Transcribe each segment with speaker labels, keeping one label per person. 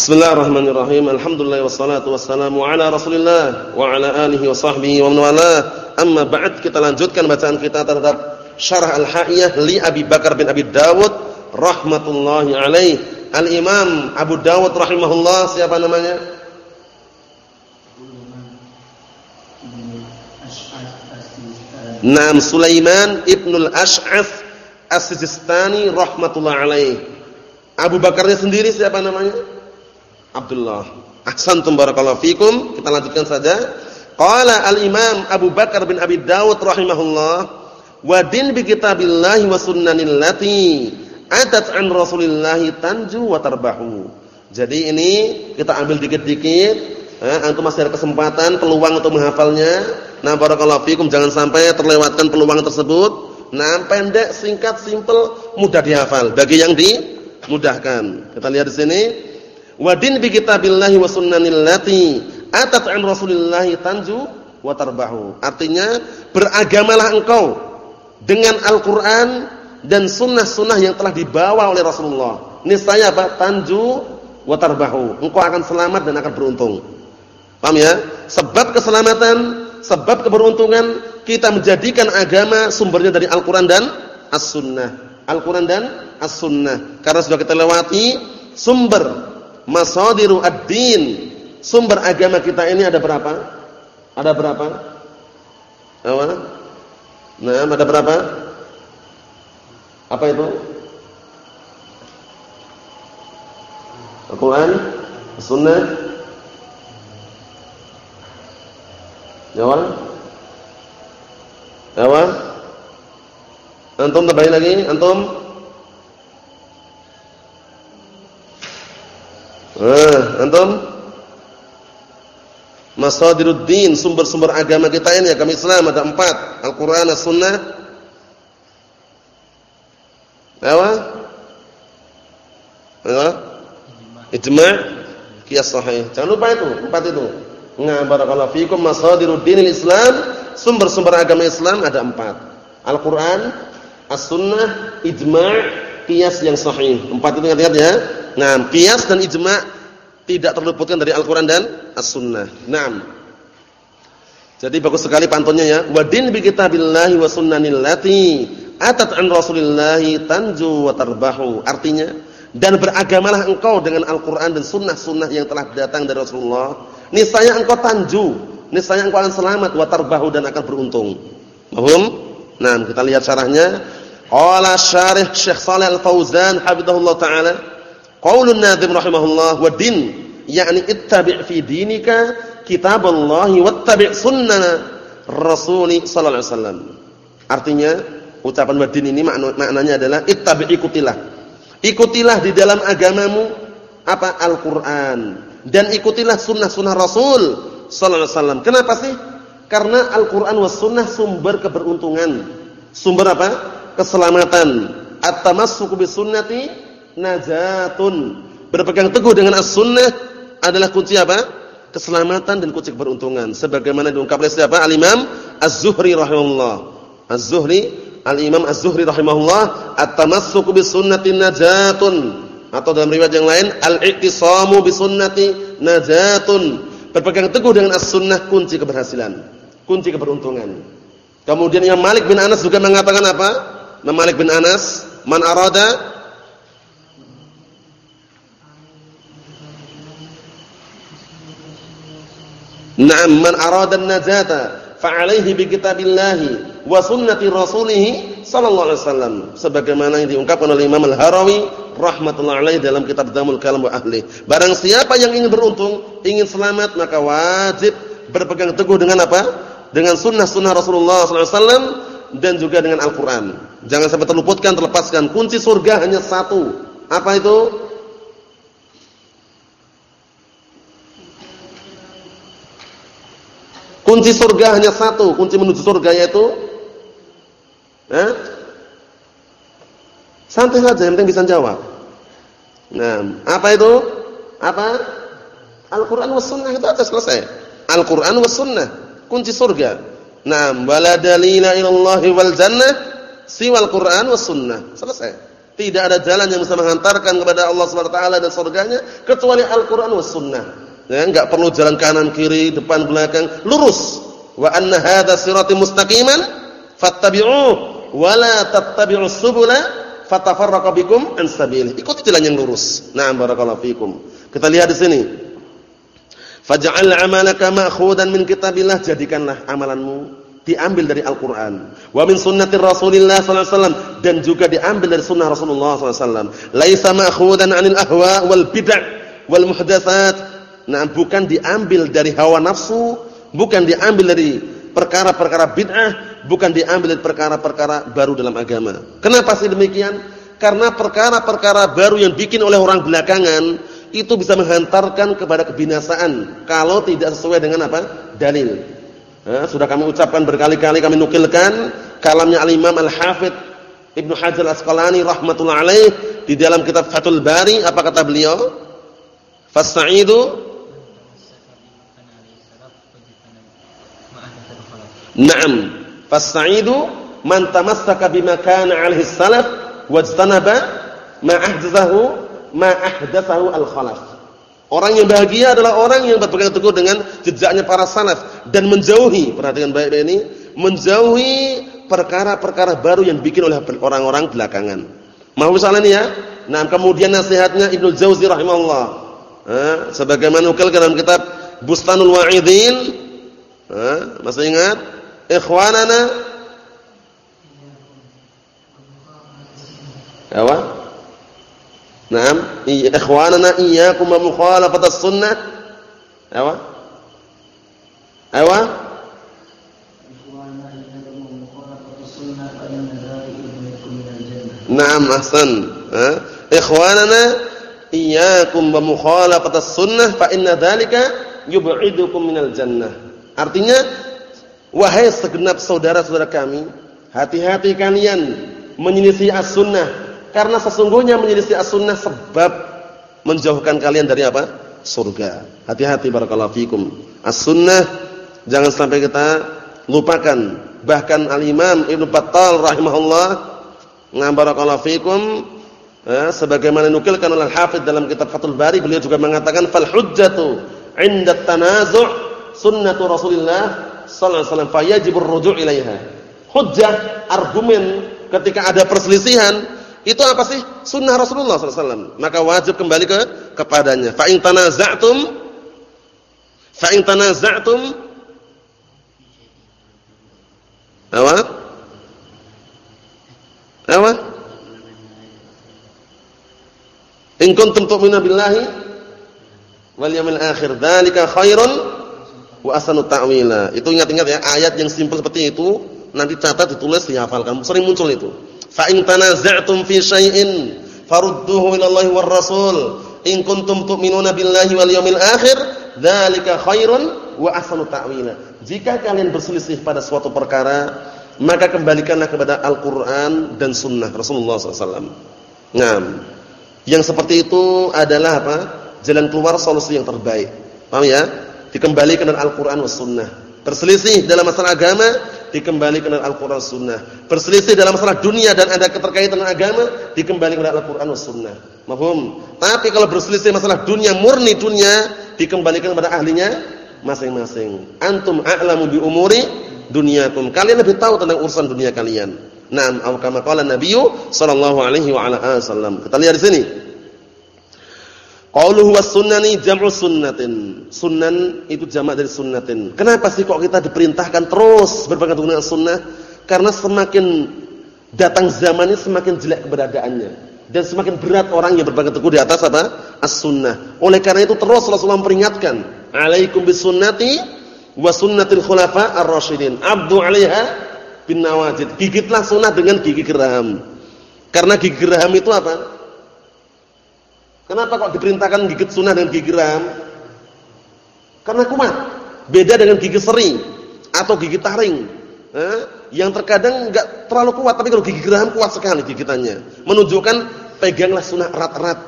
Speaker 1: Bismillahirrahmanirrahim. Alhamdulillah wassalatu wassalamu ala Rasulillah wa ala alihi wa sahbihi wa man wala. Amma ba'd kita lanjutkan bacaan kita terhadap Syarah Al-Ha'iyah li Abi Bakar bin Abi Dawud rahmatullahi alaih. Al-Imam Abu Dawud rahimahullah siapa namanya? Naam Sulaiman Ibnul Ash'af As-Sijistani rahmatullah alaih. Abu Bakarnya sendiri siapa namanya? Abdullah. Ahsantum barakallahu fikum. Kita lanjutkan saja. Qala al-Imam Abu Bakar bin Abi Dawud rahimahullah wa din bi kitabillahi wa sunnanil lati atat an Rasulillahi tanju wa tarbahu. Jadi ini kita ambil dikit-dikit, eh, antum masih ada kesempatan, peluang untuk menghafalnya. Nah, barakallahu fikum jangan sampai terlewatkan peluang tersebut. Nah, pendek, singkat, simple, mudah dihafal bagi yang dimudahkan. Kita lihat di sini Wa din bi kitabillahi wa sunnanil lati atat an Rasulillahi tanju wa tarbahu. Artinya beragamalah engkau dengan Al-Qur'an dan sunnah-sunnah yang telah dibawa oleh Rasulullah. Niscaya apa? Tanju wa tarbahu. Engkau akan selamat dan akan beruntung. Paham ya? Sebab keselamatan, sebab keberuntungan kita menjadikan agama sumbernya dari Al-Qur'an dan As-Sunnah. Al-Qur'an dan As-Sunnah. Karena sudah kita lewati sumber masadiru ad-din. Sumber agama kita ini ada berapa? Ada berapa? Apa? Nah, ada berapa? Apa itu? Al-Quran, Sunnah, Jawab? Jawab? Antum tambahin lagi, antum? Eh, antum? Masadiruddin, sumber-sumber agama kita ini agama Islam ada empat. Al-Quran, As-Sunnah. Apa? Apa? Ijma' Qiyas sahih. Jangan lupa itu, empat itu. Nah, barakallahu fikum masadiruddin Islam, sumber-sumber agama Islam ada empat. Al-Quran, As-Sunnah, Ijma', Qiyas yang sahih. Empat itu ingat-ingat ya. Nah, qiyas dan ijma' tidak terluputkan dari Al-Qur'an dan As-Sunnah. Naam. Jadi bagus sekali pantunnya ya. Wa din bi kitabillahi wa sunnanil lati atat an Rasulillahi tanju wa tarbahu. Artinya, dan beragamalah engkau dengan Al-Qur'an dan sunnah-sunnah yang telah datang dari Rasulullah. Niscaya engkau tanju, niscaya engkau akan selamat wa tarbahu dan akan beruntung. Paham? Nah, kita lihat syarahnya. Qala syarih Syekh Al-Fauzan hafizahullah taala Qaulun Nadhim rahimahullah wa din yakni ittabi' fi dinika kitaballahi wattabi' sunnah Rasuli sallallahu alaihi wasallam. Artinya ucapan wadin ini makna, maknanya adalah ittabi' ikutilah. Ikutilah di dalam agamamu apa Al-Qur'an dan ikutilah sunnah-sunnah Rasul sallallahu alaihi wasallam. Kenapa sih? Karena Al-Qur'an was sunnah sumber keberuntungan. Sumber apa? Keselamatan. At-tamassuku bis sunnati najatun. Berpegang teguh dengan as-sunnah adalah kunci apa? Keselamatan dan kunci keberuntungan. Sebagaimana diungkap oleh siapa? Al-Imam Az-Zuhri rahimahullah. Az-Zuhri, Al-Imam Az-Zuhri rahimahullah, at-tamassuku bis sunnati najatun. Atau dalam riwayat yang lain, al-i'tisamu bis sunnati najatun. Berpegang teguh dengan as-sunnah kunci keberhasilan, kunci keberuntungan. Kemudian Imam Malik bin Anas juga mengatakan apa? Imam Malik bin Anas, man arada Naam man arada an-najata fa'alaihi bi kitabillahi wa sunnati rasulih sallallahu alaihi wasallam sebagaimana yang diungkapkan oleh Imam Al-Harawi rahimatullah alaihi dalam kitab Damul Kalam wa Ahli. Barang siapa yang ingin beruntung, ingin selamat maka wajib berpegang teguh dengan apa? Dengan sunnah-sunnah Rasulullah sallallahu alaihi wasallam dan juga dengan Al-Qur'an. Jangan sampai terluputkan, terlepaskan. Kunci surga hanya satu. Apa itu? Kunci surga hanya satu, kunci menuju surga yaitu eh? Santai saja, yang penting bisa jawab. Nah, apa itu? Apa? Al-Qur'an was sunnah itu aja selesai. Al-Qur'an was sunnah, kunci surga. Nah, wala dalila ilallahi wal jannah siwal Qur'an was sunnah. Selesai. Tidak ada jalan yang bisa menghantarkan kepada Allah wa taala dan surganya kecuali Al-Qur'an was sunnah. Ya, enggak perlu jalan kanan kiri, depan belakang, lurus. Wa anna hadza sirati mustaqiman fattabi'uh wa la tattabi'us subula fatafarraqa bikum an sabilih. Ikuti jalan yang lurus. Na'am barakallahu fikum. Kita lihat di sini. Faj'al 'amalaka ma'khudan min kitabillah, jadikanlah amalanmu diambil dari Al-Qur'an. Wa min sunnatir Rasulillah sallallahu alaihi wasallam dan juga diambil dari sunnah Rasulullah sallallahu alaihi wasallam. Laisa ma'khudan 'anil ahwa wal bid'ah wal muhdatsat. Nah, bukan diambil dari hawa nafsu, bukan diambil dari perkara-perkara bid'ah, bukan diambil dari perkara-perkara baru dalam agama. Kenapa sih demikian? Karena perkara-perkara baru yang bikin oleh orang belakangan itu bisa menghantarkan kepada kebinasaan kalau tidak sesuai dengan apa? dalil. Nah, sudah kami ucapkan berkali-kali kami nukilkan kalamnya al-Imam Al-Hafidz Ibnu Hajar Al-Asqalani rahimatullah alaih di dalam kitab Fathul Bari apa kata beliau? Fasta'idu Naam. Fasta'idu man tamassaka bima kana 'alaihi salaf wajtanaba ma ahdathahu ma ahdatsahu al-khalaf. Orang yang bahagia adalah orang yang berpegang teguh dengan jejaknya para salaf dan menjauhi, perhatikan baik-baik ini, menjauhi perkara-perkara baru yang bikin oleh orang-orang belakangan. Mau misalnya ini ya. Nah, kemudian nasihatnya Ibnu Jauzi rahimahullah. Eh, sebagaimana nukil dalam kitab Bustanul Wa'idin. Eh, masih ingat? Ikhwanana Apa? Naam, ikhwanana iyyakum wa mukhalafatas sunnah. Apa? Apa? Naam, ahsan. Ha? Ikhwanana iyyakum wa mukhalafatas sunnah fa inna dzalika yub'idukum minal jannah. Artinya wahai segenap saudara-saudara kami, hati-hati kalian menyelisih as-sunnah karena sesungguhnya menyelisih as-sunnah sebab menjauhkan kalian dari apa? Surga. Hati-hati barakallahu fikum. As-sunnah jangan sampai kita lupakan. Bahkan Al-Imam Ibnu Battal rahimahullah ngabarakallahu fikum eh, sebagaimana nukilkan oleh Al-Hafidz dalam kitab Fathul Bari beliau juga mengatakan fal hujjatu 'inda tanazu' sunnatu Rasulillah sallallahu alaihi wasallam fayajibur ruju' ilaiha. Hujjah argumen ketika ada perselisihan itu apa sih? Sunnah Rasulullah SAW. Maka wajib kembali ke kepadanya. Fa in tanaza'tum fa in tanaza'tum apa? Apa? In kuntum tu'minuna billahi wal yawmil akhir, dzalika khairun wa ahsanu ta'wila. Itu ingat-ingat ya, ayat yang simpel seperti itu nanti catat ditulis dihafalkan. Sering muncul itu. Fa in tanaza'tum fi syai'in farudduhu ila Allah war Rasul. In kuntum tu'minuna billahi wal yawmil akhir, dzalika khairun wa ahsanu ta'wila. Jika kalian berselisih pada suatu perkara, maka kembalikanlah kepada Al-Qur'an dan sunnah Rasulullah SAW. Nah, yang seperti itu adalah apa? Jalan keluar solusi yang terbaik. Paham ya? Dikembalikan dengan Al-Qur'an was sunnah. Berselisih dalam masalah agama, dikembalikan dengan Al-Qur'an Sunnah. Berselisih dalam masalah dunia dan ada keterkaitan dengan agama, dikembalikan dengan Al-Qur'an was Sunnah. Mahfum? Tapi kalau berselisih masalah dunia murni dunia, dikembalikan kepada ahlinya masing-masing. Antum a'lamu bi umuri dunyakum. Kalian lebih tahu tentang urusan dunia kalian. Naam, atau kama qala Nabiyyu sallallahu alaihi wa ala wasallam. Kita lihat di sini. Qauluhu was sunnani jam'u sunnatin. Sunan itu jamak dari sunnatin. Kenapa sih kok kita diperintahkan terus berpegang dengan sunnah? Karena semakin datang zaman ini semakin jelek keberadaannya dan semakin berat orang yang berpegang teguh di atas apa? As-sunnah. Oleh karena itu terus Rasulullah memperingatkan, "Alaikum bisunnati wa sunnatil khulafa ar-rasyidin. Abdu 'alaiha bin nawajid." Gigitlah sunnah dengan gigi geram. Karena gigi geram itu apa? Kenapa kok diperintahkan gigit sunnah dengan gigi geram? Karena kuat. Beda dengan gigi seri atau gigi taring. Eh, yang terkadang enggak terlalu kuat, tapi kalau gigi geram kuat sekali gigitannya. Menunjukkan peganglah sunnah erat-erat.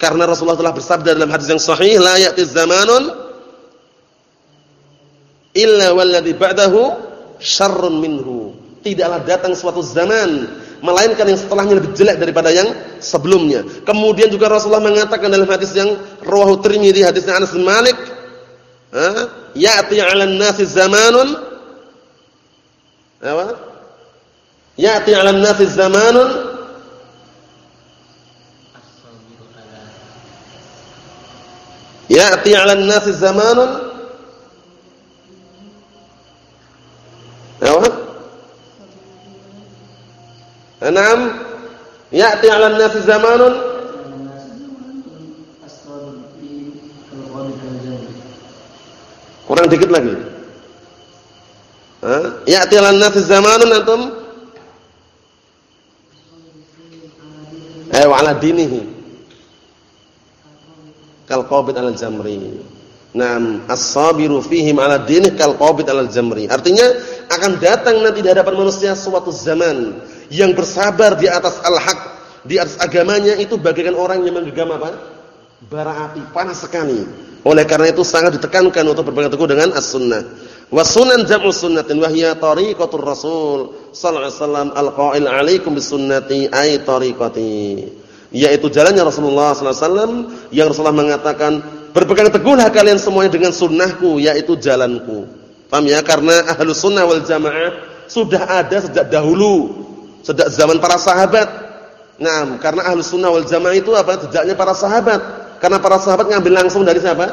Speaker 1: Karena Rasulullah telah bersabda dalam hadis yang sahih, la ya'ti zamanun illa walladhi ba'dahu syarrun minhu. Tidaklah datang suatu zaman melainkan yang setelahnya lebih jelek daripada yang sebelumnya. Kemudian juga Rasulullah mengatakan dalam hadis yang rawahu Tirmidzi hadisnya Anas bin Malik, "Ya'ti 'alan nasi zamanun" apa? Ya'ti 'alan nasi zamanun Ya'ti 'alan nasi zamanun Apa? Naam. Ya'ti 'ala an-nasi zamanun Kurang dikit lagi. Ha? Ya'ti an-nasi zamanun antum Eh wa dinihi. Kal qabid 'ala al-jamri. Naam, as-sabiru fihim 'ala dinih kal 'ala al-jamri. Artinya akan datang nanti di hadapan manusia suatu zaman yang bersabar di atas al-haq, di atas agamanya itu bagaikan orang yang menggenggam apa? bara api panas sekali. Oleh karena itu sangat ditekankan untuk berpegang teguh dengan as-sunnah. Wa sunan jam'u sunnatin wa hiya tariqatur rasul sallallahu alaihi wasallam al-qa'il 'alaikum bisunnati ay tariqati. Yaitu jalannya Rasulullah sallallahu alaihi wasallam yang Rasulullah mengatakan Berpegang teguhlah kalian semuanya dengan sunnahku, yaitu jalanku. Paham ya? Karena ahlu sunnah wal jamaah sudah ada sejak dahulu. Sejak zaman para sahabat. Nah, karena ahlu sunnah wal jamaah itu apa? Sejaknya para sahabat. Karena para sahabat ngambil langsung dari siapa?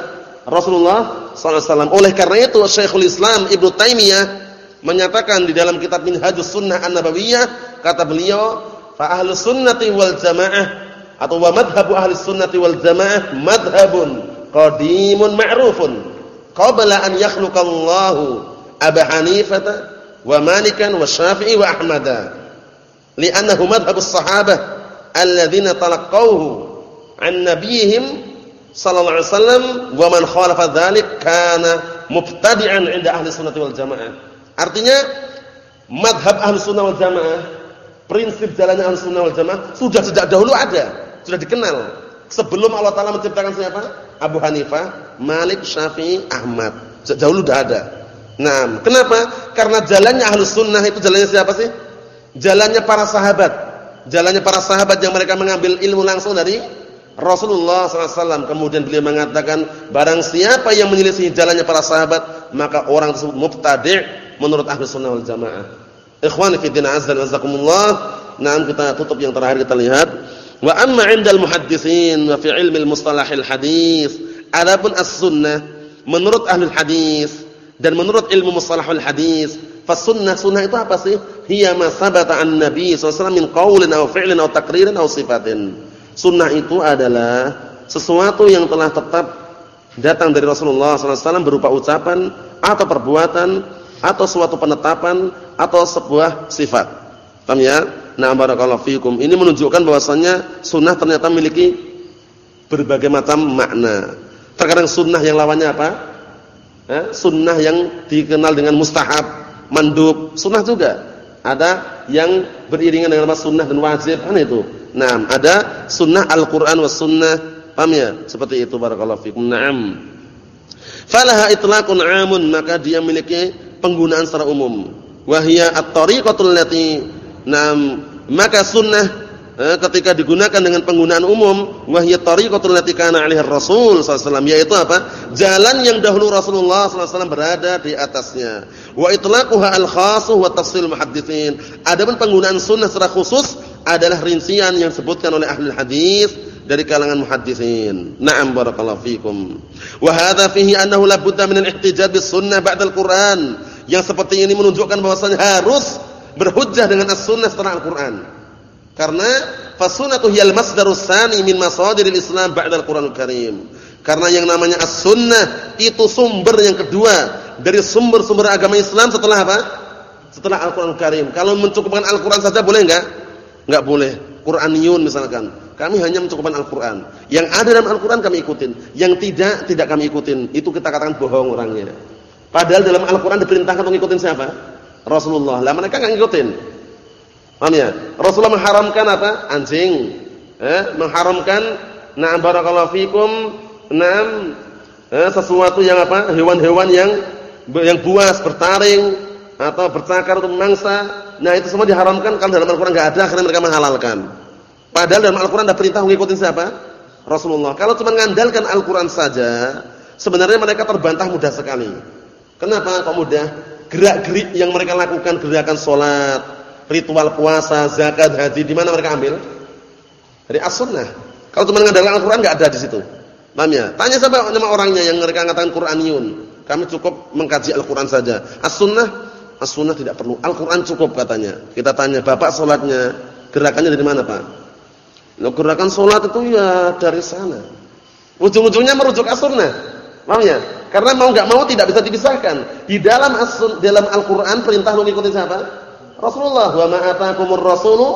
Speaker 1: Rasulullah SAW. Oleh karena itu Syekhul Islam Ibnu Taimiyah menyatakan di dalam kitab Minhajus Sunnah An-Nabawiyah kata beliau fa ahlus sunnati wal jamaah atau wa madhabu ahli sunnati wal jamaah madhabun qadimun ma'rufun qabla an yakhluqallahu Abu Hanifah wa Malikan wa Syafi'i wa Ahmada. Li'annahu madhhabus sahabah alladhina talaqqawhu an nabiyihim sallallahu alaihi wasallam wa man khalafa dzalik kana mubtadi'an 'inda ahli sunnati wal jamaah. Artinya madhab ahli sunnah wal jamaah prinsip jalannya ahli sunnah wal jamaah sudah sejak dahulu ada sudah dikenal. Sebelum Allah taala menciptakan siapa? Abu Hanifah, Malik, Syafi'i, Ahmad. Jauh sudah ada. Nah, kenapa? Karena jalannya Ahlus Sunnah itu jalannya siapa sih? Jalannya para sahabat. Jalannya para sahabat yang mereka mengambil ilmu langsung dari Rasulullah SAW. Kemudian beliau mengatakan, barang siapa yang menyelisihi jalannya para sahabat, maka orang tersebut mubtadi' menurut Ahlus Sunnah wal Jamaah. Ikhwani fi din azza wa jazakumullah. Nah, kita tutup yang terakhir kita lihat. Wa amma 'indal muhaddisin wa fi ilmi al-mustalahil hadis, adapun as-sunnah menurut ahli hadis dan menurut ilmu mustalahul hadis, fa sunnah itu apa sih? Hiya ma sabata an nabi sallallahu min qaulin aw fi'lin aw taqririn aw sifatin. Sunnah itu adalah sesuatu yang telah tetap datang dari Rasulullah SAW berupa ucapan atau perbuatan atau suatu penetapan atau sebuah sifat. Paham ya? Nah, barakallahu fikum. Ini menunjukkan bahwasannya sunnah ternyata memiliki berbagai macam makna. Terkadang sunnah yang lawannya apa? Eh, sunnah yang dikenal dengan mustahab, mandub, sunnah juga. Ada yang beriringan dengan sunnah dan wajib, kan itu. Nah, ada sunnah Al-Qur'an was sunnah, paham ya? Seperti itu barakallahu fikum. Naam. Falaha itlaqun 'amun, maka dia memiliki penggunaan secara umum. Wahia at-tariqatul lati Nah, maka sunnah eh, ketika digunakan dengan penggunaan umum wahya tariqatul lati kana 'alaiha Rasul sallallahu yaitu apa? Jalan yang dahulu Rasulullah sallallahu berada di atasnya. Wa itlaquha al-khassu wa tafsil muhadditsin. Adapun penggunaan sunnah secara khusus adalah rincian yang disebutkan oleh ahli hadis dari kalangan muhaddisin. Na'am barakallahu fikum. Wa hadha fihi annahu la budda min al-ihtijaj bis sunnah ba'da al-Qur'an. Yang seperti ini menunjukkan bahwasanya harus berhujjah dengan as-sunnah setelah Al-Qur'an. Karena fasunnatu hiyal masdarus tsani min masadiril Islam ba'da Al-Qur'anul Karim. Karena yang namanya as-sunnah itu sumber yang kedua dari sumber-sumber agama Islam setelah apa? Setelah Al-Qur'anul Karim. Kalau mencukupkan Al-Qur'an saja boleh enggak? Enggak boleh. Qur'aniyun misalkan. Kami hanya mencukupkan Al-Qur'an. Yang ada dalam Al-Qur'an kami ikutin, yang tidak tidak kami ikutin. Itu kita katakan bohong orangnya. Padahal dalam Al-Qur'an diperintahkan untuk ikutin siapa? Rasulullah. Lah mereka enggak ngikutin. Paham ya? Rasulullah mengharamkan apa? Anjing. Eh, mengharamkan na'am barakallahu fikum, na'am eh, sesuatu yang apa? Hewan-hewan yang yang buas, bertaring atau bercakar untuk mangsa. Nah, itu semua diharamkan kalau dalam Al-Qur'an enggak ada, akhirnya mereka menghalalkan. Padahal dalam Al-Qur'an ada perintah mengikuti siapa? Rasulullah. Kalau cuma mengandalkan Al-Qur'an saja, sebenarnya mereka terbantah mudah sekali. Kenapa kok mudah? Gerak-gerik yang mereka lakukan, gerakan salat, ritual puasa, zakat, haji, di mana mereka ambil? Dari as-sunnah. Kalau cuma mengandalkan Al-Qur'an enggak ada di situ. Paham ya? Tanya siapa nama orangnya yang mereka mengatakan Qur'aniyun. Kami cukup mengkaji Al-Qur'an saja. As-sunnah As-sunnah tidak perlu. Al-Qur'an cukup katanya. Kita tanya, "Bapak salatnya gerakannya dari mana, Pak?" Loh, gerakan salat itu ya dari sana. Ujung-ujungnya merujuk as-sunnah. Paham ya? Karena mau enggak mau tidak bisa dipisahkan. Di dalam as dalam Al-Qur'an perintah mengikuti siapa? Rasulullah. Wa ma ataakumur rasulu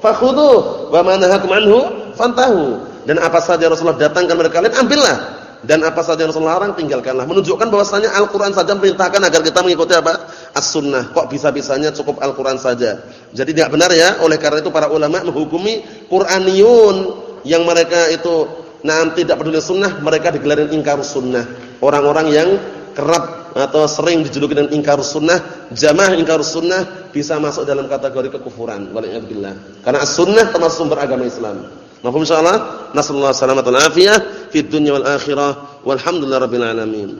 Speaker 1: fakhudhuh wa ma nahakum anhu fantahu. Dan apa saja Rasulullah datangkan kepada kalian, ambillah dan apa saja yang Rasul larang tinggalkanlah. Menunjukkan bahwasanya Al-Qur'an saja perintahkan agar kita mengikuti apa? As-Sunnah. Kok bisa-bisanya cukup Al-Qur'an saja? Jadi tidak benar ya. Oleh karena itu para ulama menghukumi Qur'aniyun yang mereka itu nah tidak peduli sunnah, mereka digelarin ingkar sunnah. Orang-orang yang kerap atau sering dijuluki dengan ingkar sunnah, jamaah ingkar sunnah bisa masuk dalam kategori kekufuran. Waliyadzubillah. Karena as-sunnah termasuk sumber agama Islam. Mafhum insyaallah? Nasallahu alaihi wasallam fid dunya wal akhirah. Walhamdulillahirabbil alamin.